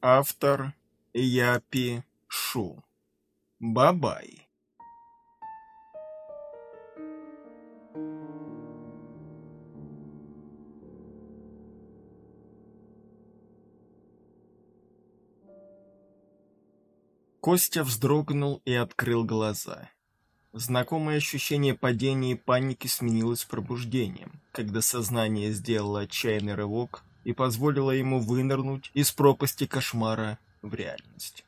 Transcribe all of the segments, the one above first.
Автор Япи Шу. Бабай. Костя вздрогнул и открыл глаза. Знакомое ощущение падения и паники сменилось пробуждением, когда сознание сделало отчаянный рывок и позволило ему вынырнуть из пропасти кошмара в реальность.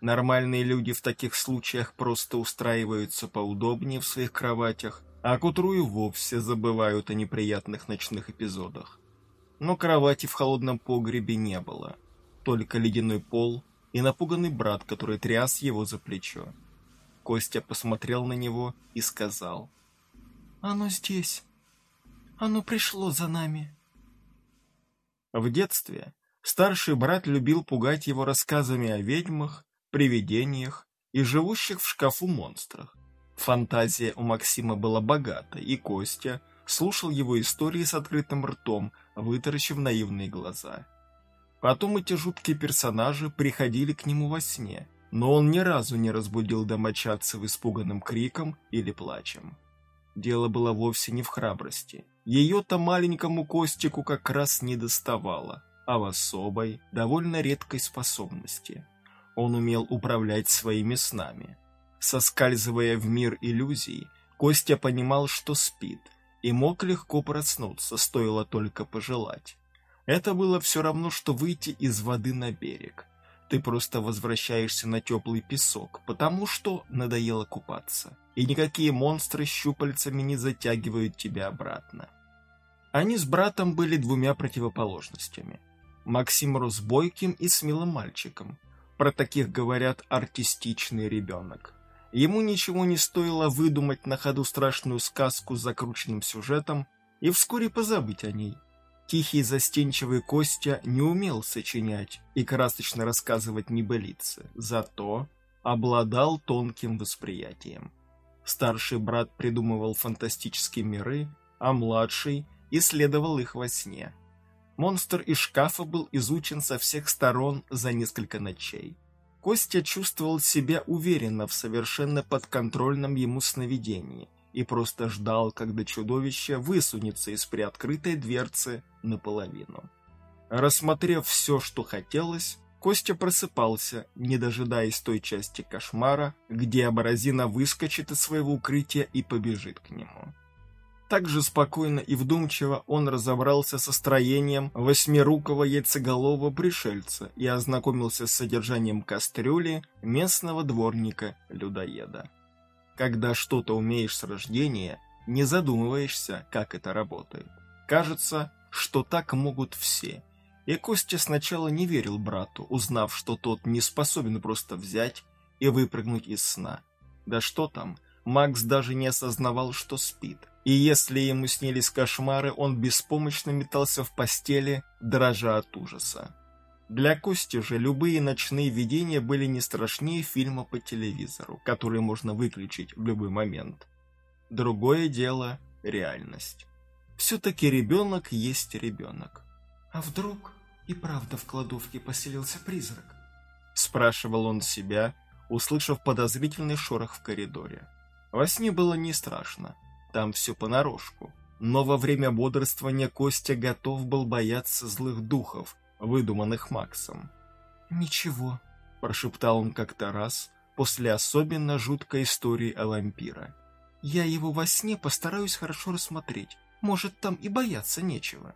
Нормальные люди в таких случаях просто устраиваются поудобнее в своих кроватях, а к утру и вовсе забывают о неприятных ночных эпизодах. Но кровати в холодном погребе не было, только ледяной пол и напуганный брат, который тряс его за плечо. Костя посмотрел на него и сказал. «Оно здесь. Оно пришло за нами». В детстве старший брат любил пугать его рассказами о ведьмах, привидениях и живущих в шкафу монстрах. Фантазия у Максима была богата, и Костя слушал его истории с открытым ртом, вытаращив наивные глаза. Потом эти жуткие персонажи приходили к нему во сне, но он ни разу не разбудил домочадцев испуганным криком или плачем. Дело было вовсе не в храбрости. Ее-то маленькому Костику как раз не доставало, а в особой, довольно редкой способности. Он умел управлять своими снами. Соскальзывая в мир иллюзий, Костя понимал, что спит, и мог легко проснуться, стоило только пожелать. Это было все равно, что выйти из воды на берег. Ты просто возвращаешься на теплый песок, потому что надоело купаться, и никакие монстры щупальцами не затягивают тебя обратно. Они с братом были двумя противоположностями. Максим рос бойким и смелым мальчиком. Про таких говорят артистичный ребенок. Ему ничего не стоило выдумать на ходу страшную сказку с закрученным сюжетом и вскоре позабыть о ней. Тихий застенчивый Костя не умел сочинять и красочно рассказывать небылицы, зато обладал тонким восприятием. Старший брат придумывал фантастические миры, а младший исследовал их во сне. Монстр из шкафа был изучен со всех сторон за несколько ночей. Костя чувствовал себя уверенно в совершенно подконтрольном ему сновидении и просто ждал, когда чудовище высунется из приоткрытой дверцы наполовину. Рассмотрев все, что хотелось, Костя просыпался, не дожидаясь той части кошмара, где Абразина выскочит из своего укрытия и побежит к нему. Так же спокойно и вдумчиво он разобрался со строением восьмирукого яйцеголового пришельца и ознакомился с содержанием кастрюли местного дворника-людоеда. Когда что-то умеешь с рождения, не задумываешься, как это работает. Кажется, что так могут все. И Костя сначала не верил брату, узнав, что тот не способен просто взять и выпрыгнуть из сна. Да что там, Макс даже не осознавал, что спит и если ему снились кошмары, он беспомощно метался в постели, дрожа от ужаса. Для Кости же любые ночные видения были не страшнее фильма по телевизору, который можно выключить в любой момент. Другое дело – реальность. Все-таки ребенок есть ребенок. «А вдруг и правда в кладовке поселился призрак?» – спрашивал он себя, услышав подозрительный шорох в коридоре. Во сне было не страшно – там все понарошку. Но во время бодрствования Костя готов был бояться злых духов, выдуманных Максом. «Ничего», – прошептал он как-то раз после особенно жуткой истории о вампира. «Я его во сне постараюсь хорошо рассмотреть. Может, там и бояться нечего».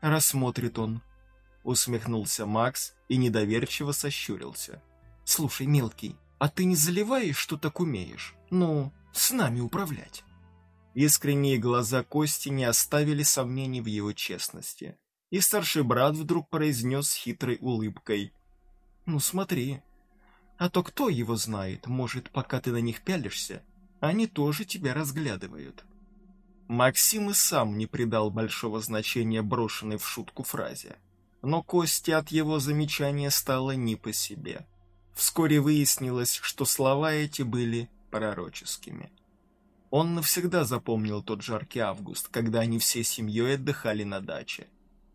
«Рассмотрит он», – усмехнулся Макс и недоверчиво сощурился. «Слушай, мелкий, а ты не заливаешь, что так умеешь? Ну, с нами управлять?» Искренние глаза Кости не оставили сомнений в его честности. И старший брат вдруг произнес с хитрой улыбкой. «Ну смотри, а то кто его знает, может, пока ты на них пялишься, они тоже тебя разглядывают». Максим и сам не придал большого значения брошенной в шутку фразе. Но Косте от его замечания стало не по себе. Вскоре выяснилось, что слова эти были пророческими. Он навсегда запомнил тот жаркий август, когда они всей семьей отдыхали на даче.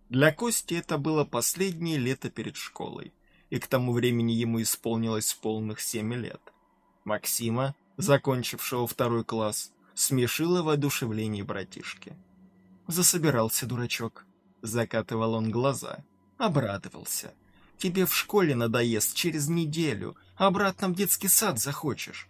Для Кости это было последнее лето перед школой. и к тому времени ему исполнилось полных семь лет. Максима, закончившего второй класс, смешило воодушевление братишки. Засобирался дурачок. Закатывал он глаза. Обрадовался. Тебе в школе надоест через неделю, обратно в детский сад захочешь.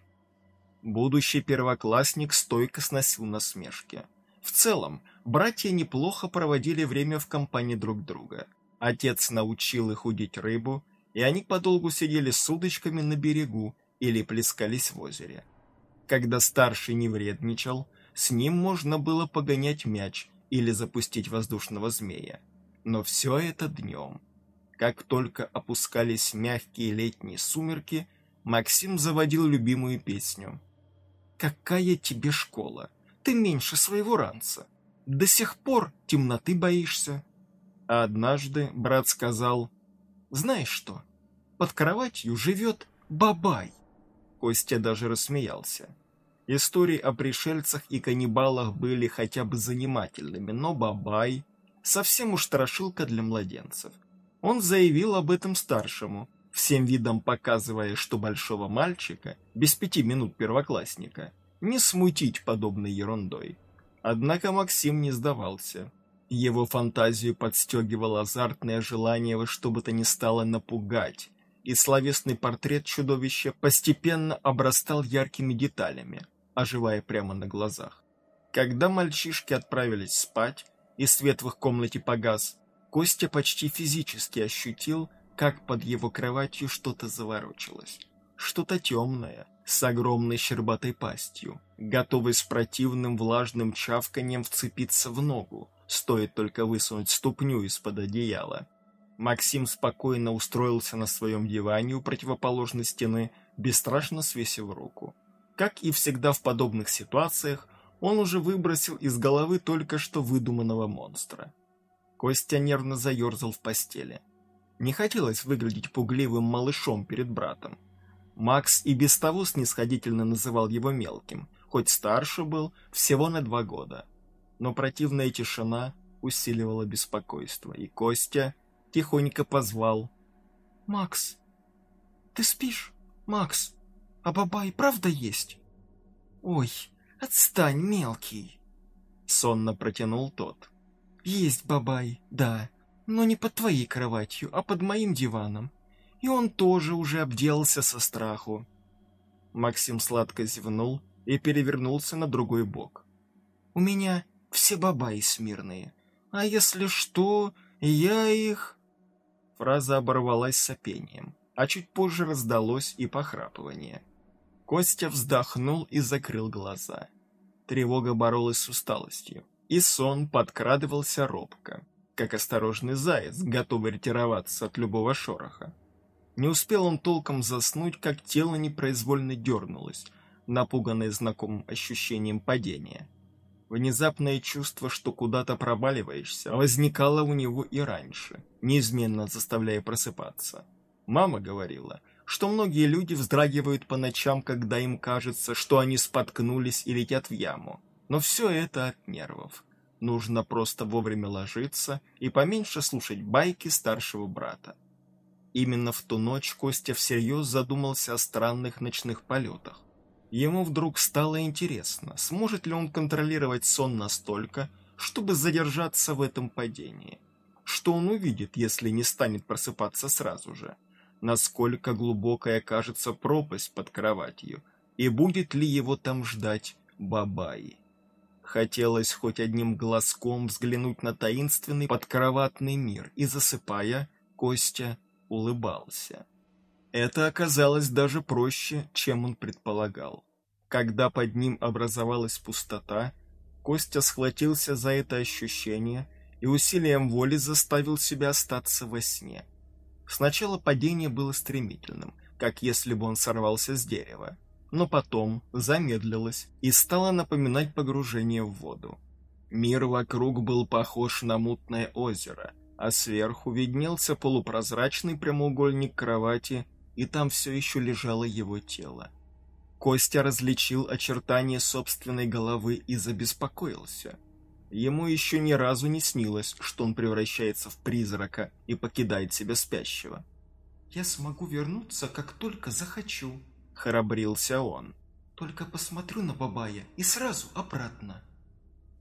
Будущий первоклассник стойко сносил насмешки. В целом, братья неплохо проводили время в компании друг друга. Отец научил их удить рыбу, и они подолгу сидели с удочками на берегу или плескались в озере. Когда старший не вредничал, с ним можно было погонять мяч или запустить воздушного змея. Но все это днем. Как только опускались мягкие летние сумерки, Максим заводил любимую песню. «Какая тебе школа? Ты меньше своего ранца. До сих пор темноты боишься». А однажды брат сказал, «Знаешь что, под кроватью живет бабай». Костя даже рассмеялся. Истории о пришельцах и каннибалах были хотя бы занимательными, но Бабай совсем уж страшилка для младенцев. Он заявил об этом старшему, всем видом показывая, что большого мальчика, без пяти минут первоклассника, не смутить подобной ерундой. Однако Максим не сдавался. Его фантазию подстегивало азартное желание во что бы то ни стало напугать, и словесный портрет чудовища постепенно обрастал яркими деталями – оживая прямо на глазах. Когда мальчишки отправились спать, и свет в их комнате погас, Костя почти физически ощутил, как под его кроватью что-то заворочилось. Что-то темное, с огромной щербатой пастью, готовый с противным влажным чавканием вцепиться в ногу, стоит только высунуть ступню из-под одеяла. Максим спокойно устроился на своем диване у противоположной стены, бесстрашно свесив руку. Как и всегда в подобных ситуациях, он уже выбросил из головы только что выдуманного монстра. Костя нервно заерзал в постели. Не хотелось выглядеть пугливым малышом перед братом. Макс и без того снисходительно называл его мелким, хоть старше был всего на два года. Но противная тишина усиливала беспокойство, и Костя тихонько позвал. «Макс, ты спишь, Макс?» А бабай правда есть? Ой, отстань, мелкий. Сонно протянул тот. Есть бабай, да, но не под твоей кроватью, а под моим диваном. И он тоже уже обделался со страху. Максим сладко зевнул и перевернулся на другой бок. У меня все бабаи смирные. А если что, я их... Фраза оборвалась сопением, а чуть позже раздалось и похрапывание. Костя вздохнул и закрыл глаза. Тревога боролась с усталостью, и сон подкрадывался робко, как осторожный заяц, готовый ретироваться от любого шороха. Не успел он толком заснуть, как тело непроизвольно дернулось, напуганное знакомым ощущением падения. Внезапное чувство, что куда-то проваливаешься, возникало у него и раньше, неизменно заставляя просыпаться. Мама говорила – что многие люди вздрагивают по ночам, когда им кажется, что они споткнулись и летят в яму. Но все это от нервов. Нужно просто вовремя ложиться и поменьше слушать байки старшего брата. Именно в ту ночь Костя всерьез задумался о странных ночных полетах. Ему вдруг стало интересно, сможет ли он контролировать сон настолько, чтобы задержаться в этом падении. Что он увидит, если не станет просыпаться сразу же? насколько глубокая кажется пропасть под кроватью, и будет ли его там ждать Бабай. Хотелось хоть одним глазком взглянуть на таинственный подкроватный мир, и, засыпая, Костя улыбался. Это оказалось даже проще, чем он предполагал. Когда под ним образовалась пустота, Костя схватился за это ощущение и усилием воли заставил себя остаться во сне – Сначала падение было стремительным, как если бы он сорвался с дерева, но потом замедлилось и стало напоминать погружение в воду. Мир вокруг был похож на мутное озеро, а сверху виднелся полупрозрачный прямоугольник кровати, и там все еще лежало его тело. Костя различил очертания собственной головы и забеспокоился – Ему еще ни разу не снилось, что он превращается в призрака и покидает себя спящего. Я смогу вернуться, как только захочу», — храбрился он. «Только посмотрю на Бабая и сразу обратно».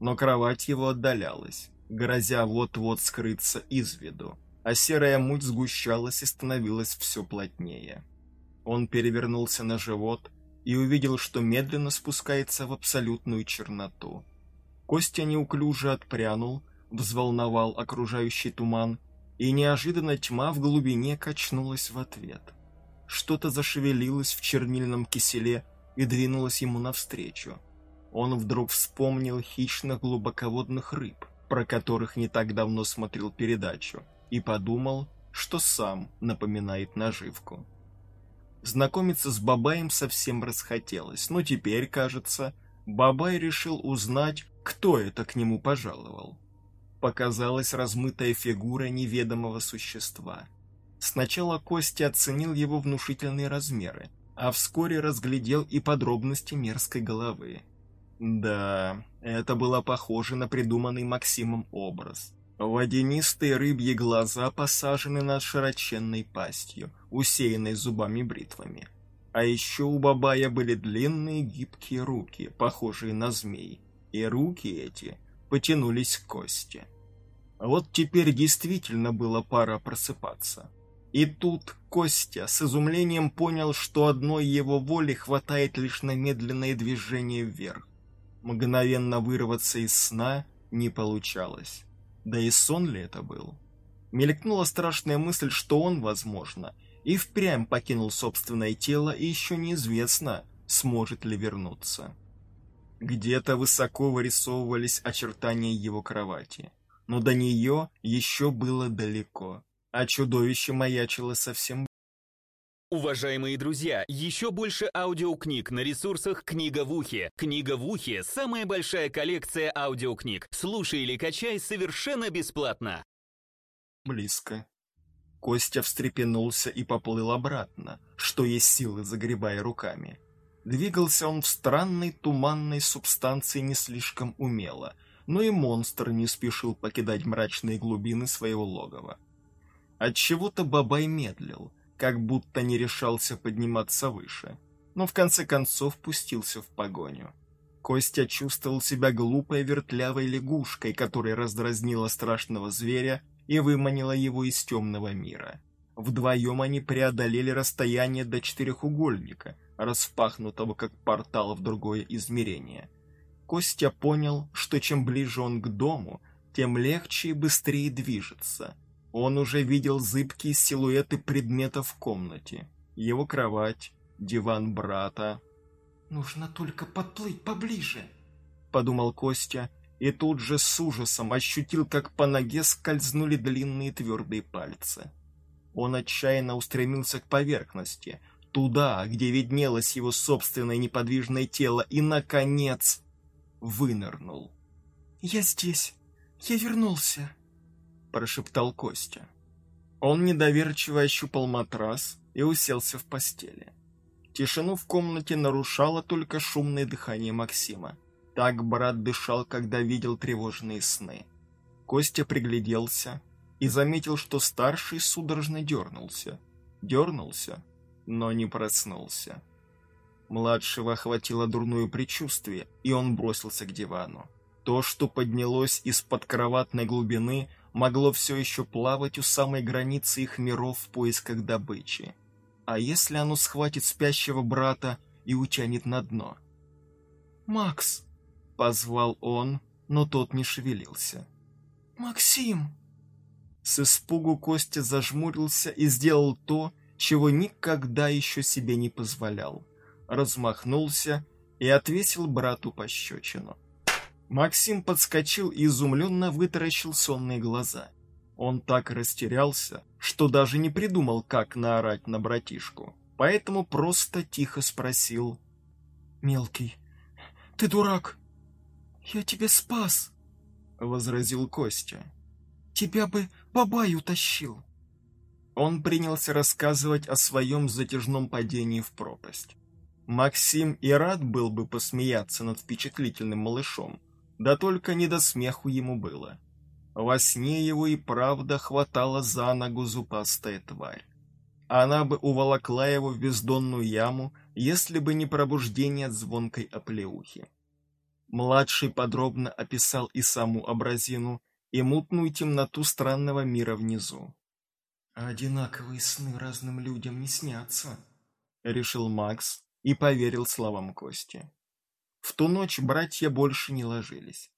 Но кровать его отдалялась, грозя вот-вот скрыться из виду, а серая муть сгущалась и становилась все плотнее. Он перевернулся на живот и увидел, что медленно спускается в абсолютную черноту. Костя неуклюже отпрянул, взволновал окружающий туман, и неожиданно тьма в глубине качнулась в ответ. Что-то зашевелилось в чернильном киселе и двинулось ему навстречу. Он вдруг вспомнил хищных глубоководных рыб, про которых не так давно смотрел передачу, и подумал, что сам напоминает наживку. Знакомиться с Бабаем совсем расхотелось, но теперь, кажется, Бабай решил узнать, кто это к нему пожаловал. Показалась размытая фигура неведомого существа. Сначала Костя оценил его внушительные размеры, а вскоре разглядел и подробности мерзкой головы. Да, это было похоже на придуманный Максимом образ. Водянистые рыбьи глаза посажены над широченной пастью, усеянной зубами-бритвами. А еще у Бабая были длинные гибкие руки, похожие на змей, и руки эти потянулись к кости. Вот теперь действительно было пора просыпаться. И тут Костя с изумлением понял, что одной его воли хватает лишь на медленное движение вверх. Мгновенно вырваться из сна не получалось. Да и сон ли это был? Мелькнула страшная мысль, что он, возможно, и впрямь покинул собственное тело, и еще неизвестно, сможет ли вернуться. Где-то высоко вырисовывались очертания его кровати, но до нее еще было далеко, а чудовище маячило совсем Уважаемые друзья, еще больше аудиокниг на ресурсах «Книга в ухе». «Книга в ухе» — самая большая коллекция аудиокниг. Слушай или качай совершенно бесплатно. Близко. Костя встрепенулся и поплыл обратно, что есть силы, загребая руками. Двигался он в странной туманной субстанции не слишком умело, но и монстр не спешил покидать мрачные глубины своего логова. Отчего-то Бабай медлил — как будто не решался подниматься выше, но в конце концов пустился в погоню. Костя чувствовал себя глупой вертлявой лягушкой, которая раздразнила страшного зверя и выманила его из темного мира. Вдвоем они преодолели расстояние до четырехугольника, распахнутого как портал в другое измерение. Костя понял, что чем ближе он к дому, тем легче и быстрее движется — он уже видел зыбкие силуэты предметов в комнате. Его кровать, диван брата. «Нужно только подплыть поближе», — подумал Костя, и тут же с ужасом ощутил, как по ноге скользнули длинные твердые пальцы. Он отчаянно устремился к поверхности, туда, где виднелось его собственное неподвижное тело, и, наконец, вынырнул. «Я здесь. Я вернулся», прошептал Костя. Он недоверчиво ощупал матрас и уселся в постели. Тишину в комнате нарушало только шумное дыхание Максима. Так брат дышал, когда видел тревожные сны. Костя пригляделся и заметил, что старший судорожно дернулся. Дернулся, но не проснулся. Младшего охватило дурное предчувствие, и он бросился к дивану. То, что поднялось из-под кроватной глубины, могло все еще плавать у самой границы их миров в поисках добычи. А если оно схватит спящего брата и утянет на дно? «Макс!» — позвал он, но тот не шевелился. «Максим!» С испугу Костя зажмурился и сделал то, чего никогда еще себе не позволял. Размахнулся и отвесил брату пощечину. Максим подскочил и изумленно вытаращил сонные глаза. Он так растерялся, что даже не придумал, как наорать на братишку, поэтому просто тихо спросил. «Мелкий, ты дурак! Я тебя спас!» — возразил Костя. «Тебя бы бабай утащил!» Он принялся рассказывать о своем затяжном падении в пропасть. Максим и рад был бы посмеяться над впечатлительным малышом, да только не до смеху ему было. Во сне его и правда хватала за ногу зубастая тварь. Она бы уволокла его в бездонную яму, если бы не пробуждение от звонкой оплеухи. Младший подробно описал и саму образину, и мутную темноту странного мира внизу. «Одинаковые сны разным людям не снятся», — решил Макс и поверил словам Кости. В ту ночь братья больше не ложились.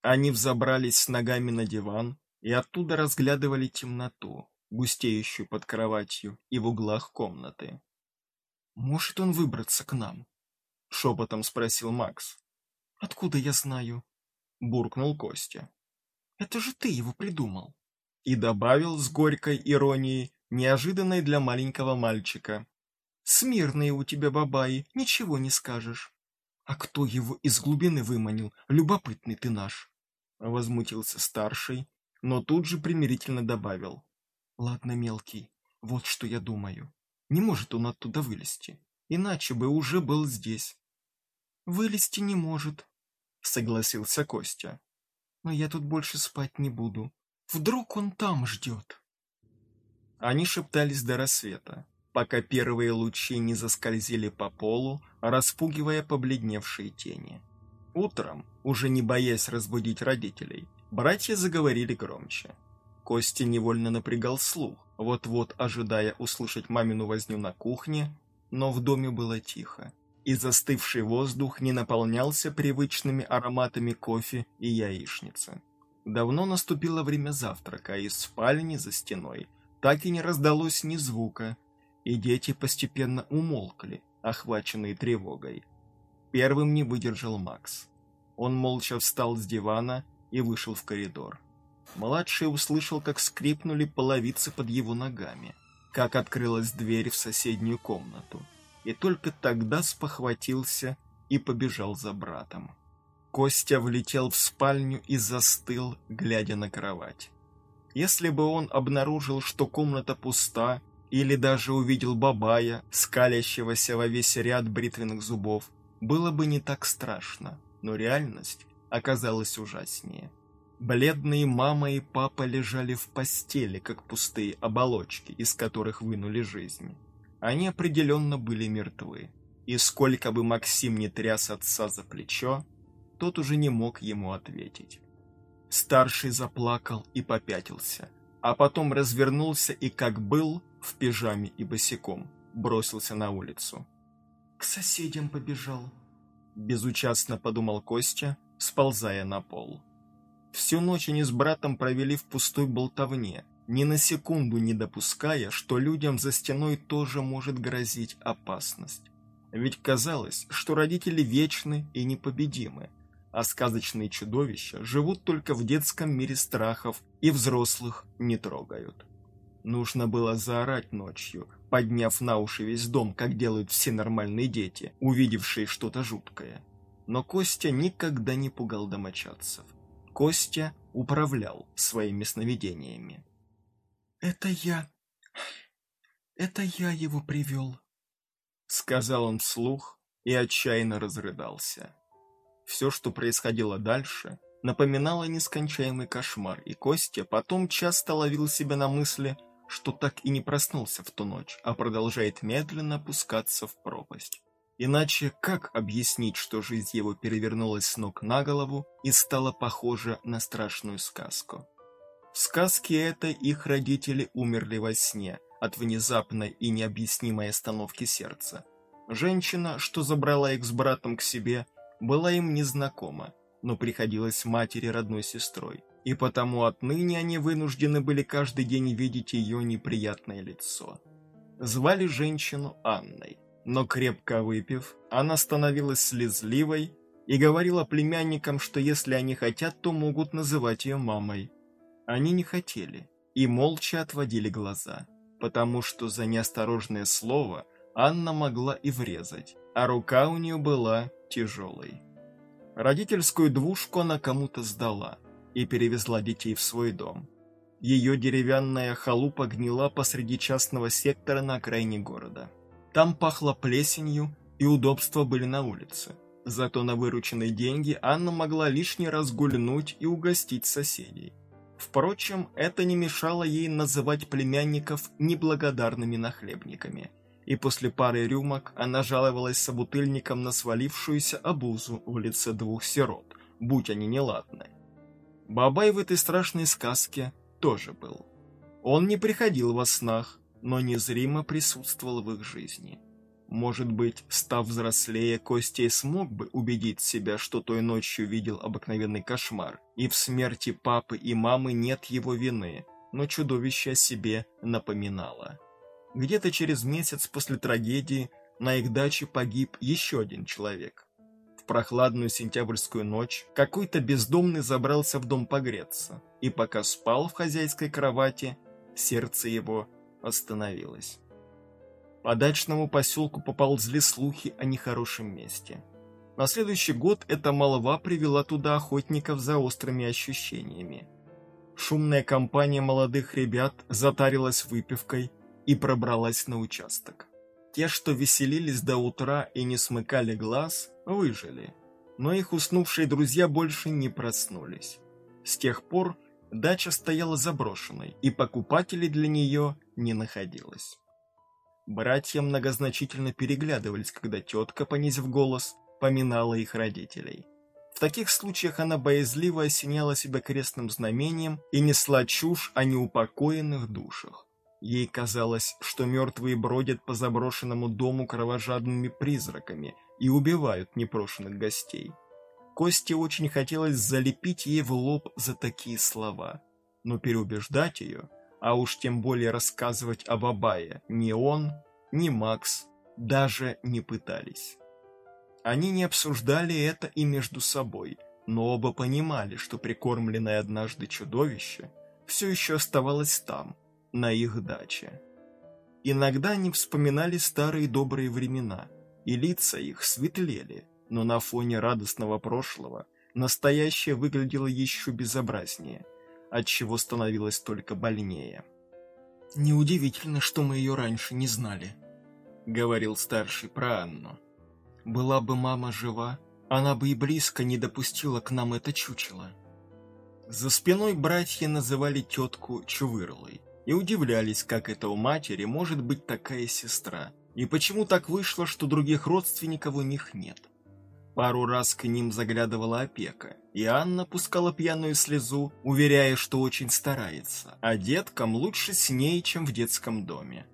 Они взобрались с ногами на диван и оттуда разглядывали темноту, густеющую под кроватью и в углах комнаты. «Может он выбраться к нам?» — шепотом спросил Макс. «Откуда я знаю?» — буркнул Костя. «Это же ты его придумал!» И добавил с горькой иронией, неожиданной для маленького мальчика. «Смирные у тебя бабаи, ничего не скажешь!» «А кто его из глубины выманил? Любопытный ты наш!» Возмутился старший, но тут же примирительно добавил. «Ладно, мелкий, вот что я думаю. Не может он оттуда вылезти, иначе бы уже был здесь». «Вылезти не может», — согласился Костя. «Но я тут больше спать не буду. Вдруг он там ждет?» Они шептались до рассвета, пока первые лучи не заскользили по полу, распугивая побледневшие тени. Утром, уже не боясь разбудить родителей, братья заговорили громче. Костя невольно напрягал слух, вот-вот ожидая услышать мамину возню на кухне, но в доме было тихо, и застывший воздух не наполнялся привычными ароматами кофе и яичницы. Давно наступило время завтрака, и из спальни за стеной так и не раздалось ни звука, и дети постепенно умолкли, охваченные тревогой. Первым не выдержал Макс. Он молча встал с дивана и вышел в коридор. Младший услышал, как скрипнули половицы под его ногами, как открылась дверь в соседнюю комнату, и только тогда спохватился и побежал за братом. Костя влетел в спальню и застыл, глядя на кровать. Если бы он обнаружил, что комната пуста, или даже увидел бабая, скалящегося во весь ряд бритвенных зубов, было бы не так страшно, но реальность оказалась ужаснее. Бледные мама и папа лежали в постели, как пустые оболочки, из которых вынули жизнь. Они определенно были мертвы. И сколько бы Максим не тряс отца за плечо, тот уже не мог ему ответить. Старший заплакал и попятился, а потом развернулся и, как был, в пижаме и босиком, бросился на улицу. «К соседям побежал», — безучастно подумал Костя, сползая на пол. Всю ночь они с братом провели в пустой болтовне, ни на секунду не допуская, что людям за стеной тоже может грозить опасность. Ведь казалось, что родители вечны и непобедимы, а сказочные чудовища живут только в детском мире страхов и взрослых не трогают. Нужно было заорать ночью, подняв на уши весь дом, как делают все нормальные дети, увидевшие что-то жуткое. Но Костя никогда не пугал домочадцев. Костя управлял своими сновидениями. «Это я... это я его привел», — сказал он вслух и отчаянно разрыдался. Все, что происходило дальше, напоминало нескончаемый кошмар, и Костя потом часто ловил себя на мысли, что так и не проснулся в ту ночь, а продолжает медленно опускаться в пропасть. Иначе как объяснить, что жизнь его перевернулась с ног на голову и стала похожа на страшную сказку? В сказке этой их родители умерли во сне от внезапной и необъяснимой остановки сердца. Женщина, что забрала их с братом к себе, была им незнакома, но приходилась матери родной сестрой, и потому отныне они вынуждены были каждый день видеть ее неприятное лицо. Звали женщину Анной. Но крепко выпив, она становилась слезливой и говорила племянникам, что если они хотят, то могут называть ее мамой. Они не хотели и молча отводили глаза, потому что за неосторожное слово Анна могла и врезать, а рука у нее была тяжелой. Родительскую двушку она кому-то сдала и перевезла детей в свой дом. Ее деревянная халупа гнила посреди частного сектора на окраине города. Там пахло плесенью, и удобства были на улице. Зато на вырученные деньги Анна могла лишний раз гульнуть и угостить соседей. Впрочем, это не мешало ей называть племянников неблагодарными нахлебниками, и после пары рюмок она жаловалась собутыльникам на свалившуюся обузу в лице двух сирот, будь они неладны. Бабай в этой страшной сказке тоже был. Он не приходил во снах, но незримо присутствовал в их жизни. Может быть, став взрослее, Костей смог бы убедить себя, что той ночью видел обыкновенный кошмар, и в смерти папы и мамы нет его вины, но чудовище о себе напоминало. Где-то через месяц после трагедии на их даче погиб еще один человек. Прохладную сентябрьскую ночь какой-то бездомный забрался в дом погреться, и пока спал в хозяйской кровати, сердце его остановилось. По дачному поселку поползли слухи о нехорошем месте. На следующий год эта молва привела туда охотников за острыми ощущениями. Шумная компания молодых ребят затарилась выпивкой и пробралась на участок. Те, что веселились до утра и не смыкали глаз, выжили, но их уснувшие друзья больше не проснулись. С тех пор дача стояла заброшенной, и покупателей для нее не находилось. Братья многозначительно переглядывались, когда тетка, понизив голос, поминала их родителей. В таких случаях она боязливо осеняла себя крестным знамением и несла чушь о неупокоенных душах. Ей казалось, что мертвые бродят по заброшенному дому кровожадными призраками и убивают непрошенных гостей. Косте очень хотелось залепить ей в лоб за такие слова, но переубеждать ее – а уж тем более рассказывать об Абае ни он, ни Макс даже не пытались. Они не обсуждали это и между собой, но оба понимали, что прикормленное однажды чудовище все еще оставалось там, на их даче. Иногда они вспоминали старые добрые времена, и лица их светлели, но на фоне радостного прошлого настоящее выглядело еще безобразнее – отчего становилось только больнее. «Неудивительно, что мы ее раньше не знали», — говорил старший про Анну. «Была бы мама жива, она бы и близко не допустила к нам это чучело». За спиной братья называли тетку Чувырлой и удивлялись, как это у матери может быть такая сестра, и почему так вышло, что других родственников у них нет. Пару раз к ним заглядывала опека, и Анна пускала пьяную слезу, уверяя, что очень старается, а деткам лучше с ней, чем в детском доме.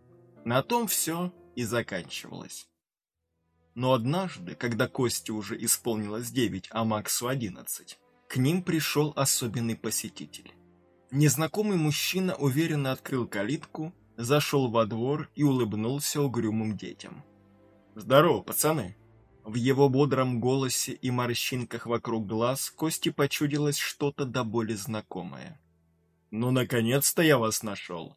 На том все и заканчивалось. Но однажды, когда Косте уже исполнилось девять, а Максу одиннадцать, к ним пришел особенный посетитель. Незнакомый мужчина уверенно открыл калитку, зашел во двор и улыбнулся угрюмым детям. «Здорово, пацаны!» В его бодром голосе и морщинках вокруг глаз Кости почудилось что-то до боли знакомое. «Ну, наконец-то я вас нашел.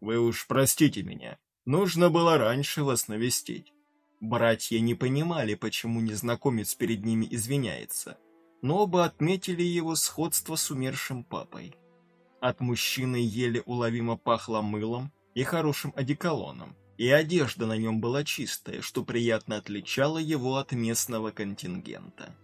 Вы уж простите меня, нужно было раньше вас навестить». Братья не понимали, почему незнакомец перед ними извиняется, но оба отметили его сходство с умершим папой. От мужчины еле уловимо пахло мылом и хорошим одеколоном, и одежда на нем была чистая, что приятно отличало его от местного контингента.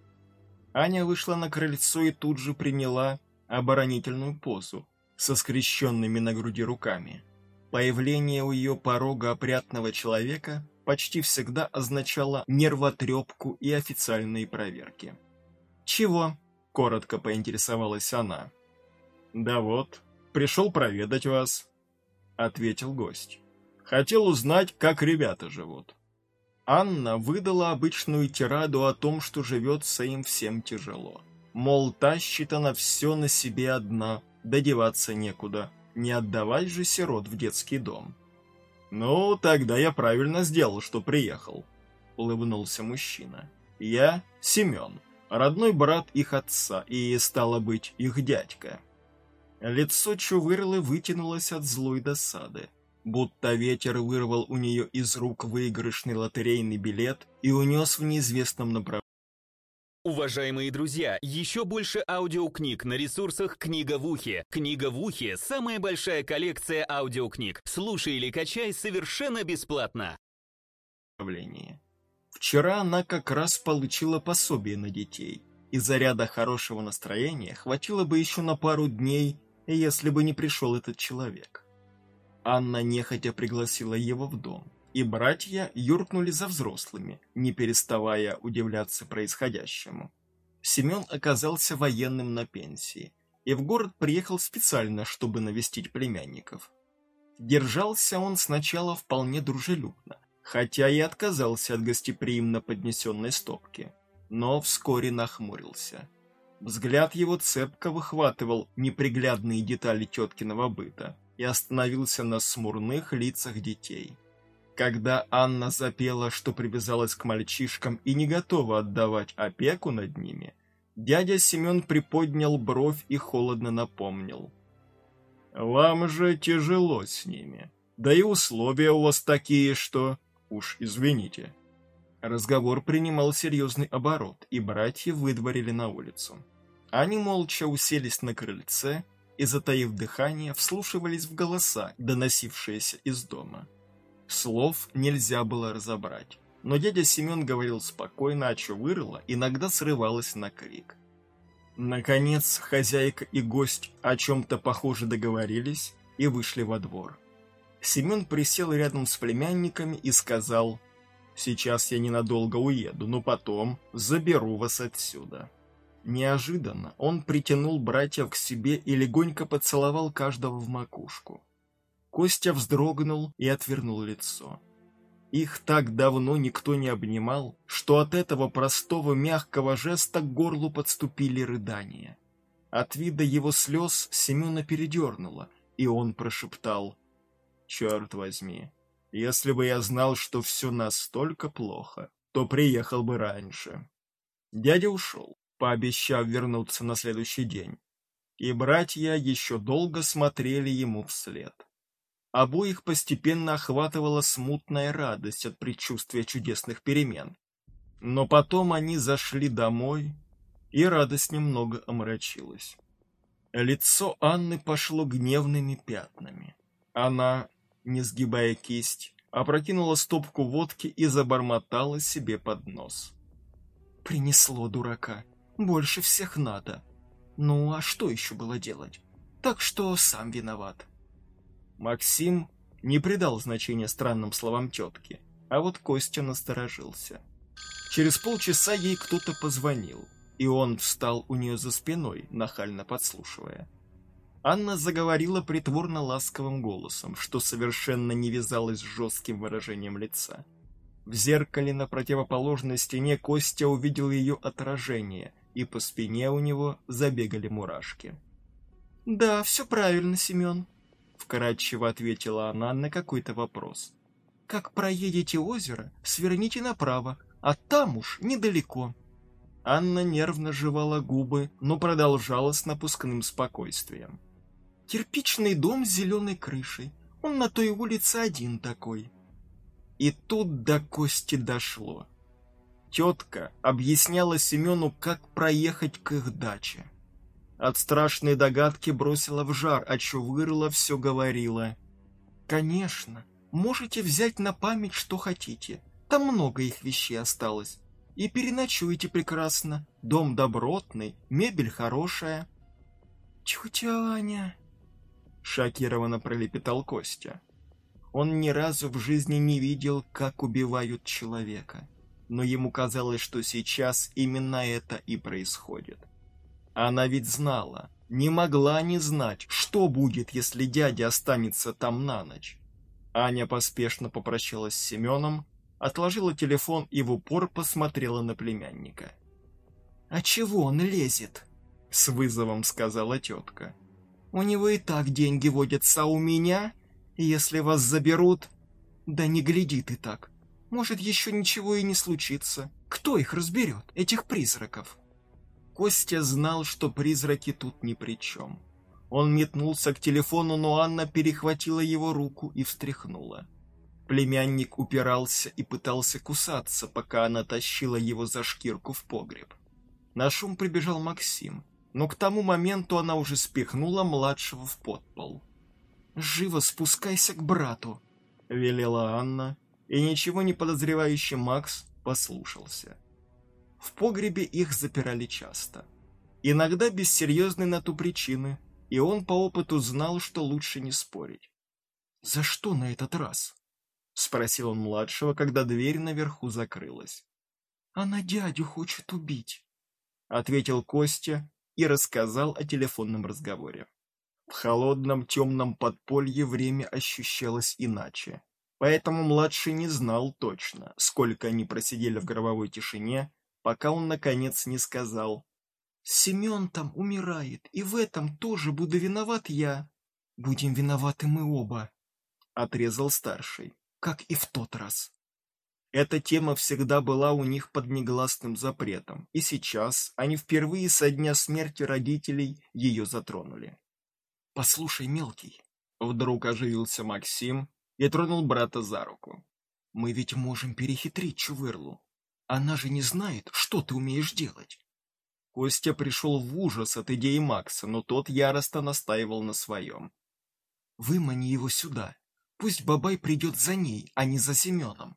Аня вышла на крыльцо и тут же приняла оборонительную позу со скрещенными на груди руками. Появление у ее порога опрятного человека почти всегда означало нервотрепку и официальные проверки. «Чего?» – коротко поинтересовалась она. «Да вот, пришел проведать вас», – ответил гость. Хотел узнать, как ребята живут. Анна выдала обычную тираду о том, что живется им всем тяжело. Мол, тащит она все на себе одна, додеваться некуда, не отдавать же сирот в детский дом. «Ну, тогда я правильно сделал, что приехал», — улыбнулся мужчина. «Я Семен, родной брат их отца и, стало быть, их дядька». Лицо Чувырлы вытянулось от злой досады будто ветер вырвал у нее из рук выигрышный лотерейный билет и унес в неизвестном направлении. Уважаемые друзья, еще больше аудиокниг на ресурсах «Книга в ухе». «Книга в ухе» — самая большая коллекция аудиокниг. Слушай или качай совершенно бесплатно. Вчера она как раз получила пособие на детей. И заряда хорошего настроения хватило бы еще на пару дней если бы не пришел этот человек. Анна нехотя пригласила его в дом, и братья юркнули за взрослыми, не переставая удивляться происходящему. Семен оказался военным на пенсии, и в город приехал специально, чтобы навестить племянников. Держался он сначала вполне дружелюбно, хотя и отказался от гостеприимно поднесенной стопки, но вскоре нахмурился. Взгляд его цепко выхватывал неприглядные детали теткиного быта и остановился на смурных лицах детей. Когда Анна запела, что привязалась к мальчишкам и не готова отдавать опеку над ними, дядя Семен приподнял бровь и холодно напомнил. «Вам же тяжело с ними, да и условия у вас такие, что...» Уж извините. Разговор принимал серьезный оборот, и братья выдворили на улицу. Они молча уселись на крыльце и, затаив дыхание, вслушивались в голоса, доносившиеся из дома. Слов нельзя было разобрать, но дядя Семен говорил спокойно, а что вырыло, иногда срывалось на крик. Наконец, хозяйка и гость о чем-то похоже договорились и вышли во двор. Семен присел рядом с племянниками и сказал, «Сейчас я ненадолго уеду, но потом заберу вас отсюда». Неожиданно он притянул братьев к себе и легонько поцеловал каждого в макушку. Костя вздрогнул и отвернул лицо. Их так давно никто не обнимал, что от этого простого мягкого жеста к горлу подступили рыдания. От вида его слез Семена передернуло, и он прошептал Черт возьми, если бы я знал, что все настолько плохо, то приехал бы раньше. Дядя ушел, пообещав вернуться на следующий день, и братья еще долго смотрели ему вслед. Обоих постепенно охватывала смутная радость от предчувствия чудесных перемен. Но потом они зашли домой, и радость немного омрачилась. Лицо Анны пошло гневными пятнами. Она не сгибая кисть, опрокинула стопку водки и забормотала себе под нос. «Принесло дурака. Больше всех надо. Ну, а что еще было делать? Так что сам виноват». Максим не придал значения странным словам тетки, а вот Костя насторожился. Через полчаса ей кто-то позвонил, и он встал у нее за спиной, нахально подслушивая. Анна заговорила притворно ласковым голосом, что совершенно не вязалось с жестким выражением лица. В зеркале на противоположной стене Костя увидел ее отражение, и по спине у него забегали мурашки. «Да, все правильно, Семен», — вкратчиво ответила она на какой-то вопрос. «Как проедете озеро, сверните направо, а там уж недалеко». Анна нервно жевала губы, но продолжала с напускным спокойствием. Кирпичный дом с зеленой крышей. Он на той улице один такой. И тут до Кости дошло. Тетка объясняла Семену, как проехать к их даче. От страшной догадки бросила в жар, а Чувырла все говорила. «Конечно, можете взять на память, что хотите. Там много их вещей осталось. И переночуете прекрасно. Дом добротный, мебель хорошая». «Тетя Аня», Шокированно пролепетал Костя. Он ни разу в жизни не видел, как убивают человека. Но ему казалось, что сейчас именно это и происходит. Она ведь знала, не могла не знать, что будет, если дядя останется там на ночь. Аня поспешно попрощалась с Семеном, отложила телефон и в упор посмотрела на племянника. «А чего он лезет?» — с вызовом сказала тетка. У него и так деньги водятся, а у меня, если вас заберут... Да не гляди ты так. Может, еще ничего и не случится. Кто их разберет, этих призраков? Костя знал, что призраки тут ни при чем. Он метнулся к телефону, но Анна перехватила его руку и встряхнула. Племянник упирался и пытался кусаться, пока она тащила его за шкирку в погреб. На шум прибежал Максим но к тому моменту она уже спихнула младшего в подпол. «Живо спускайся к брату», — велела Анна, и ничего не подозревающий Макс послушался. В погребе их запирали часто. Иногда без серьезной на ту причины, и он по опыту знал, что лучше не спорить. «За что на этот раз?» — спросил он младшего, когда дверь наверху закрылась. «Она дядю хочет убить», — ответил Костя и рассказал о телефонном разговоре. В холодном темном подполье время ощущалось иначе, поэтому младший не знал точно, сколько они просидели в гробовой тишине, пока он наконец не сказал Семен там умирает, и в этом тоже буду виноват я. Будем виноваты мы оба, — отрезал старший, как и в тот раз. Эта тема всегда была у них под негласным запретом, и сейчас они впервые со дня смерти родителей ее затронули. «Послушай, мелкий», — вдруг оживился Максим и тронул брата за руку. «Мы ведь можем перехитрить Чувырлу. Она же не знает, что ты умеешь делать. Костя пришел в ужас от идеи Макса, но тот яростно настаивал на своем. «Вымани его сюда. Пусть Бабай придет за ней, а не за Семеном».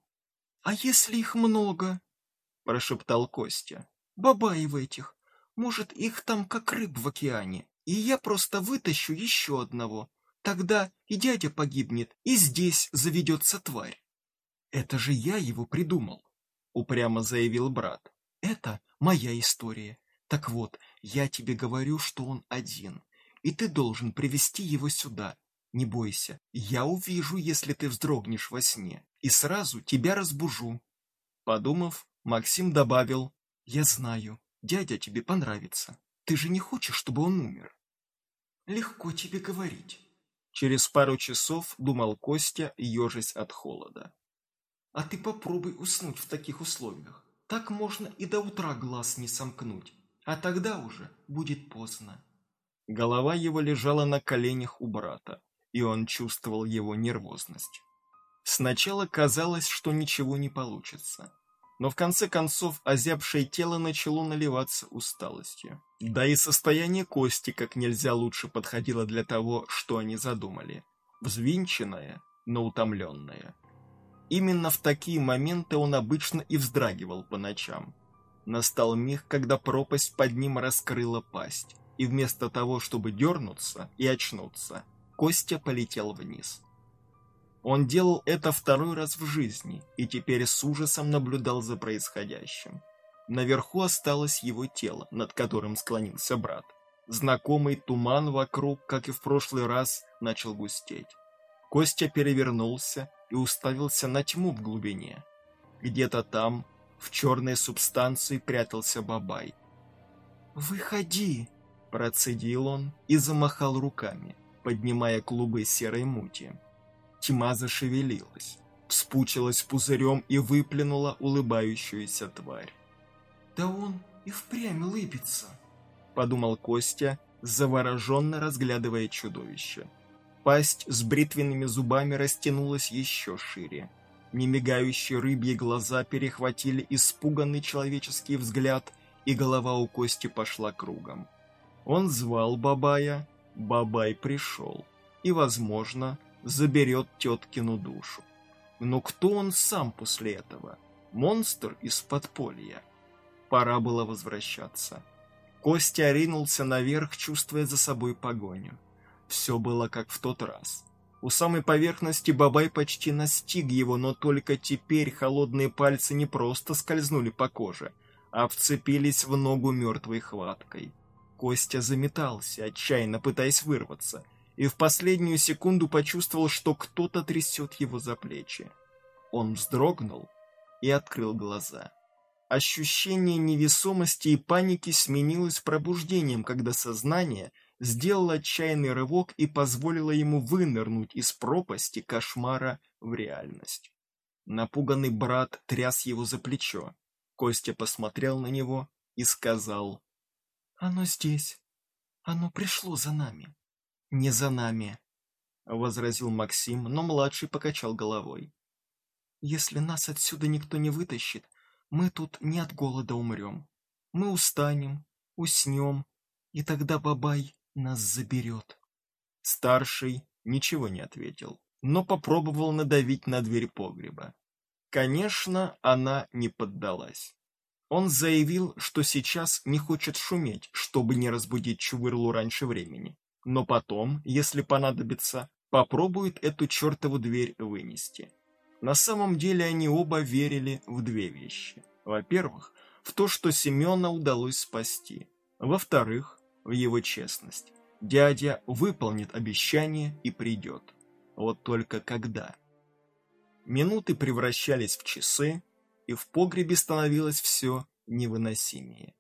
«А если их много?» – прошептал Костя. «Бабаев этих. Может, их там как рыб в океане. И я просто вытащу еще одного. Тогда и дядя погибнет, и здесь заведется тварь». «Это же я его придумал», – упрямо заявил брат. «Это моя история. Так вот, я тебе говорю, что он один, и ты должен привести его сюда. Не бойся, я увижу, если ты вздрогнешь во сне, и сразу тебя разбужу. Подумав, Максим добавил, я знаю, дядя тебе понравится. Ты же не хочешь, чтобы он умер? Легко тебе говорить. Через пару часов думал Костя, ежась от холода. А ты попробуй уснуть в таких условиях. Так можно и до утра глаз не сомкнуть а тогда уже будет поздно. Голова его лежала на коленях у брата, и он чувствовал его нервозность. Сначала казалось, что ничего не получится, но в конце концов озябшее тело начало наливаться усталостью. Да и состояние кости как нельзя лучше подходило для того, что они задумали. Взвинченное, но утомленное. Именно в такие моменты он обычно и вздрагивал по ночам, Настал миг, когда пропасть под ним раскрыла пасть, и вместо того, чтобы дернуться и очнуться, Костя полетел вниз. Он делал это второй раз в жизни и теперь с ужасом наблюдал за происходящим. Наверху осталось его тело, над которым склонился брат. Знакомый туман вокруг, как и в прошлый раз, начал густеть. Костя перевернулся и уставился на тьму в глубине. Где-то там, в черной субстанции прятался Бабай. «Выходи!» – процедил он и замахал руками, поднимая клубы серой мути. Тьма зашевелилась, вспучилась пузырем и выплюнула улыбающуюся тварь. «Да он и впрямь улыбится!» – подумал Костя, завороженно разглядывая чудовище. Пасть с бритвенными зубами растянулась еще шире – Немигающие рыбьи глаза перехватили испуганный человеческий взгляд, и голова у Кости пошла кругом. Он звал Бабая, Бабай пришел, и, возможно, заберет теткину душу. Но кто он сам после этого? Монстр из подполья. Пора было возвращаться. Костя ринулся наверх, чувствуя за собой погоню. Все было как в тот раз. У самой поверхности Бабай почти настиг его, но только теперь холодные пальцы не просто скользнули по коже, а вцепились в ногу мертвой хваткой. Костя заметался, отчаянно пытаясь вырваться, и в последнюю секунду почувствовал, что кто-то трясет его за плечи. Он вздрогнул и открыл глаза. Ощущение невесомости и паники сменилось пробуждением, когда сознание сделал отчаянный рывок и позволила ему вынырнуть из пропасти кошмара в реальность. Напуганный брат тряс его за плечо. Костя посмотрел на него и сказал, «Оно здесь. Оно пришло за нами». «Не за нами», — возразил Максим, но младший покачал головой. «Если нас отсюда никто не вытащит, мы тут не от голода умрем. Мы устанем, уснем, и тогда Бабай нас заберет. Старший ничего не ответил, но попробовал надавить на дверь погреба. Конечно, она не поддалась. Он заявил, что сейчас не хочет шуметь, чтобы не разбудить Чувырлу раньше времени. Но потом, если понадобится, попробует эту чертову дверь вынести. На самом деле они оба верили в две вещи. Во-первых, в то, что Семена удалось спасти. Во-вторых, в его честность. Дядя выполнит обещание и придет. Вот только когда? Минуты превращались в часы, и в погребе становилось все невыносимее.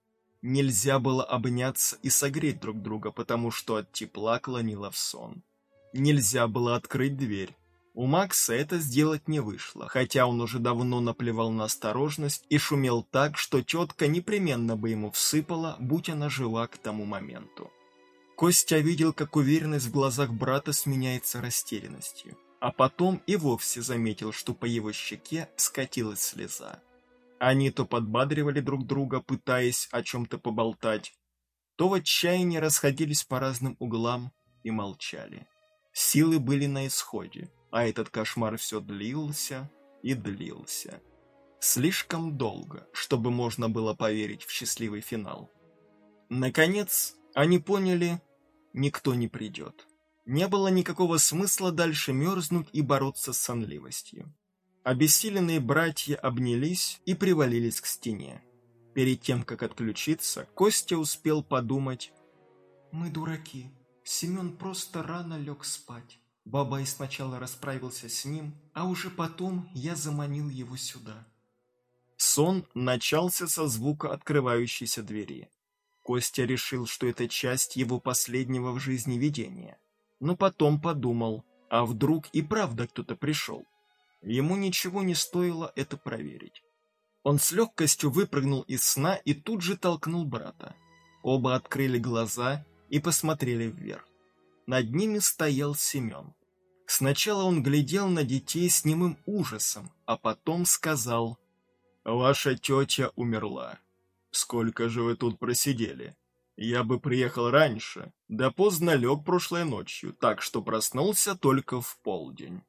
Нельзя было обняться и согреть друг друга, потому что от тепла клонило в сон. Нельзя было открыть дверь. У Макса это сделать не вышло, хотя он уже давно наплевал на осторожность и шумел так, что тетка непременно бы ему всыпала, будь она жива к тому моменту. Костя видел, как уверенность в глазах брата сменяется растерянностью, а потом и вовсе заметил, что по его щеке скатилась слеза. Они то подбадривали друг друга, пытаясь о чем-то поболтать, то в отчаянии расходились по разным углам и молчали. Силы были на исходе, а этот кошмар все длился и длился. Слишком долго, чтобы можно было поверить в счастливый финал. Наконец, они поняли, никто не придет. Не было никакого смысла дальше мерзнуть и бороться с сонливостью. Обессиленные братья обнялись и привалились к стене. Перед тем, как отключиться, Костя успел подумать. «Мы дураки. Семен просто рано лег спать. Бабай сначала расправился с ним, а уже потом я заманил его сюда». Сон начался со звука открывающейся двери. Костя решил, что это часть его последнего в жизни видения. Но потом подумал, а вдруг и правда кто-то пришел? Ему ничего не стоило это проверить. Он с легкостью выпрыгнул из сна и тут же толкнул брата. Оба открыли глаза и посмотрели вверх. Над ними стоял Семен. Сначала он глядел на детей с немым ужасом, а потом сказал «Ваша тетя умерла. Сколько же вы тут просидели? Я бы приехал раньше, да поздно лег прошлой ночью, так что проснулся только в полдень».